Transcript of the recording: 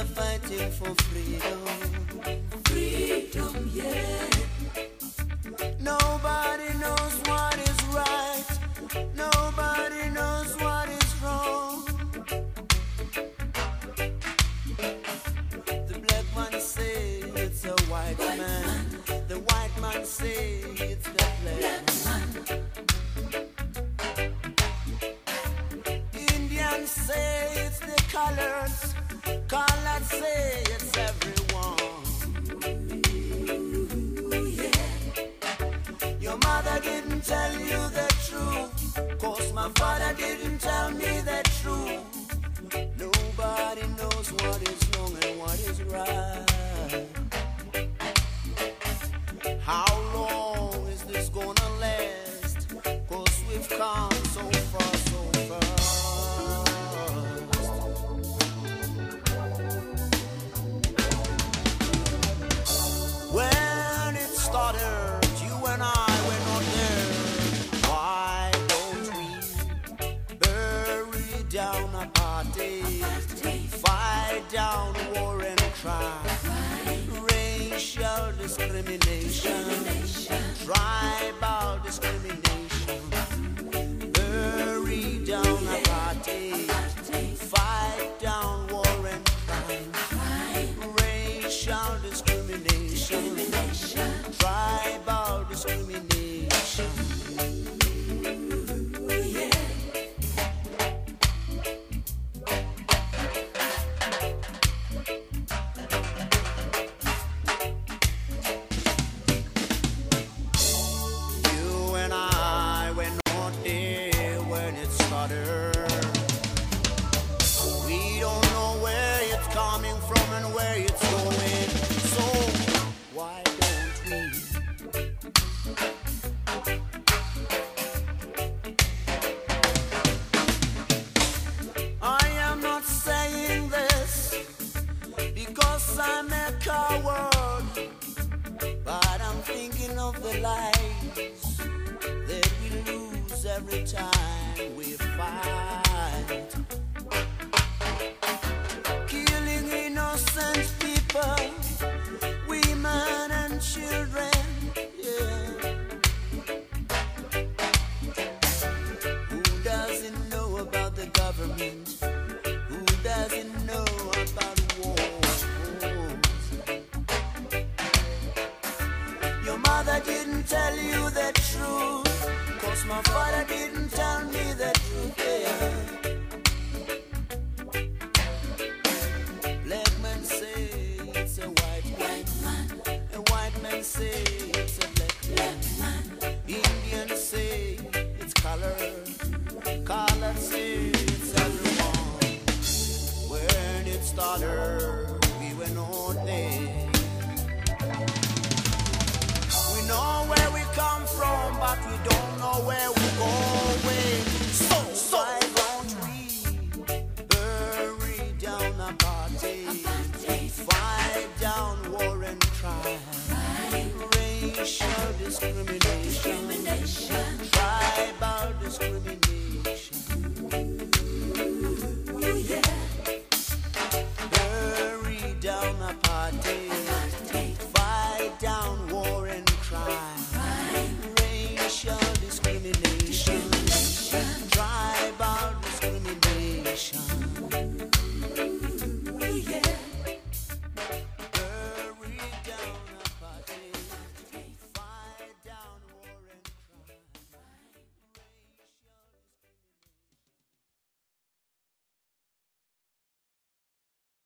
are fighting for freedom. Freedom, yeah. Nobody knows what is right. Nobody knows what is wrong. The black man say it's a white, white man. man. The white man say it's the black, black man. man. colors colors. Colors say it's everyone. Discrimination, tribal discrimination, bury down apartheid, fight down war and crime, racial discrimination, tribal discrimination. Of the lives that we lose every time we fight. Didn't tell you the truth. Cause my father didn't tell me the truth. Yeah. Black man say it's a white man. A white man say it's a black man. Indian say it's color. Color say it's everyone. When it started, but we don't know where we're going. So, so why don't we bury down apartheid, fight down war and crime, racial discrimination, tribal discrimination. Bury down apartheid, fight down